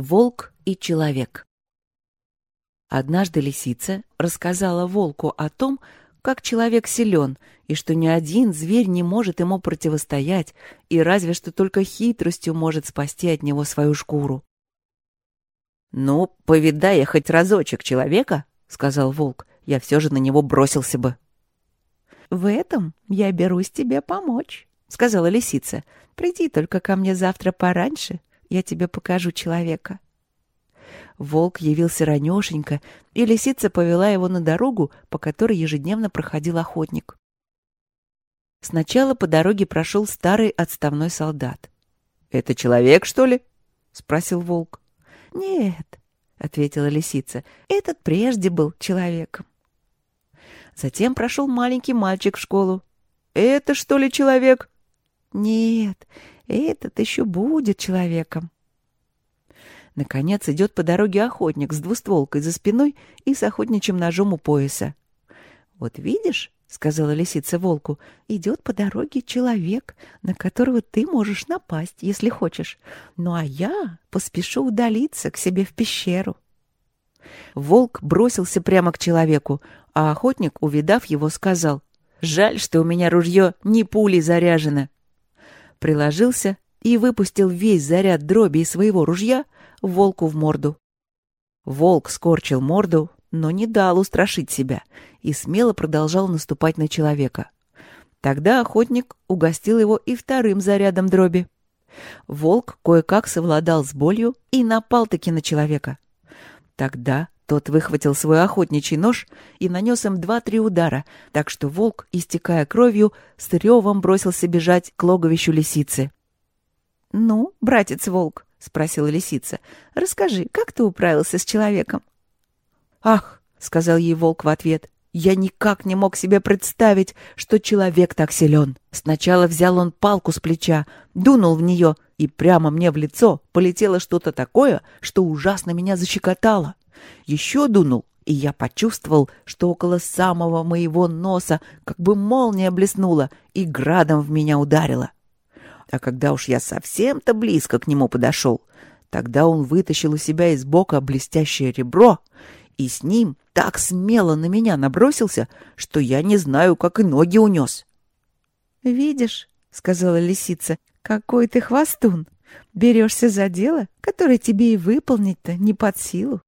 Волк и человек. Однажды лисица рассказала волку о том, как человек силен, и что ни один зверь не может ему противостоять, и разве что только хитростью может спасти от него свою шкуру. «Ну, повидай хоть разочек человека», — сказал волк, — «я все же на него бросился бы». «В этом я берусь тебе помочь», — сказала лисица. «Приди только ко мне завтра пораньше, я тебе покажу человека». Волк явился ранешенько, и лисица повела его на дорогу, по которой ежедневно проходил охотник. Сначала по дороге прошел старый отставной солдат. «Это человек, что ли?» — спросил волк. «Нет», — ответила лисица, — «этот прежде был человеком». Затем прошел маленький мальчик в школу. «Это что ли человек?» «Нет, этот еще будет человеком. Наконец идет по дороге охотник с двустволкой за спиной и с охотничьим ножом у пояса. «Вот видишь», — сказала лисица волку, — «идет по дороге человек, на которого ты можешь напасть, если хочешь. Ну а я поспешу удалиться к себе в пещеру». Волк бросился прямо к человеку, а охотник, увидав его, сказал, «Жаль, что у меня ружье не пулей заряжено» приложился и выпустил весь заряд дроби из своего ружья волку в морду. Волк скорчил морду, но не дал устрашить себя и смело продолжал наступать на человека. Тогда охотник угостил его и вторым зарядом дроби. Волк кое-как совладал с болью и напал-таки на человека. Тогда тот выхватил свой охотничий нож и нанес им два-три удара, так что волк, истекая кровью, с ревом бросился бежать к логовищу лисицы. «Ну, братец-волк», — спросила лисица, — «расскажи, как ты управился с человеком?» «Ах», — сказал ей волк в ответ, — «я никак не мог себе представить, что человек так силен. Сначала взял он палку с плеча, дунул в нее, и прямо мне в лицо полетело что-то такое, что ужасно меня защекотало. Еще дунул, и я почувствовал, что около самого моего носа как бы молния блеснула и градом в меня ударила. А когда уж я совсем-то близко к нему подошел, тогда он вытащил у себя из бока блестящее ребро и с ним так смело на меня набросился, что я не знаю, как и ноги унес. «Видишь», — сказала лисица, — «какой ты хвостун! Берешься за дело, которое тебе и выполнить-то не под силу».